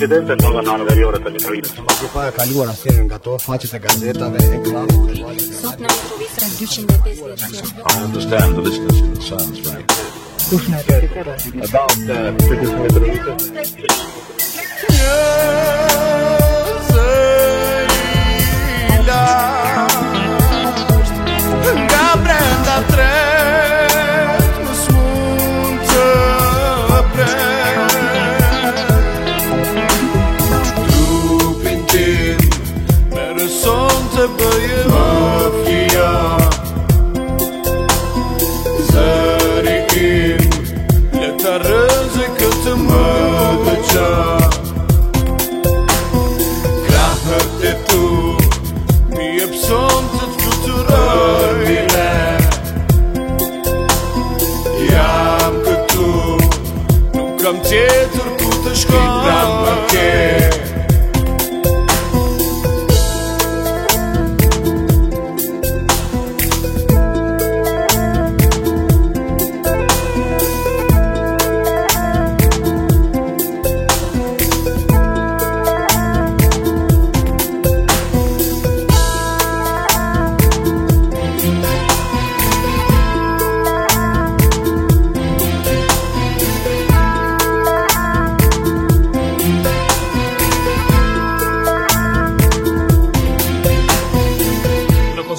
incidente në zonën anëverjore të Litërisë. Pasi pa e kaluar asnjërin nga ato faqet e gazetave e ekranit. Sot në Mitrovica 250. I understand the listeners concerns, right? Kush na e About the Mitrovica. Jeito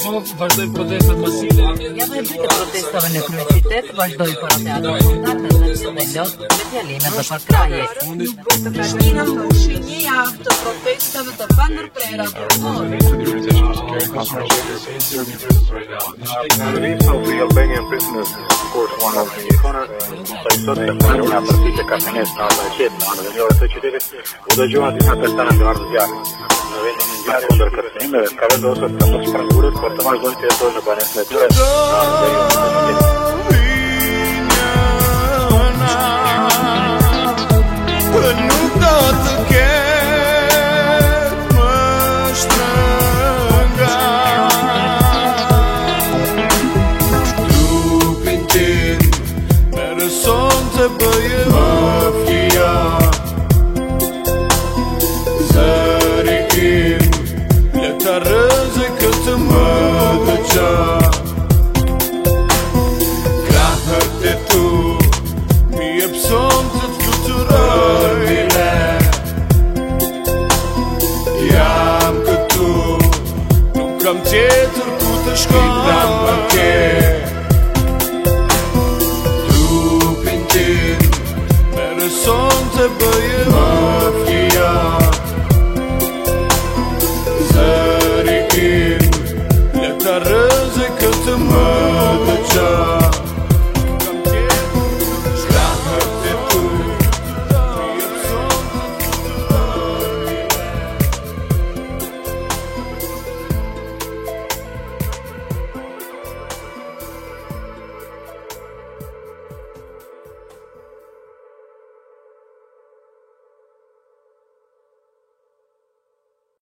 Në Kosovë vazhdojnë protestat masive. Java e dytë e protestave në kryeqytet vazhdoi para teatrit kontaktet dhe me lot dhe fjalimet dhe parkraje. Prishtina mbushi një javë të protestave të pandërprera për kohë. Release of the Albanian prisoners, of course, one of the corner. Sa i sot të marrë nga përfite ka fenes në ata qetë në anëveriore të qytetit, u dëgjuan disa persona të ardhë zjarë. Gracias. gjetur ku të shkoj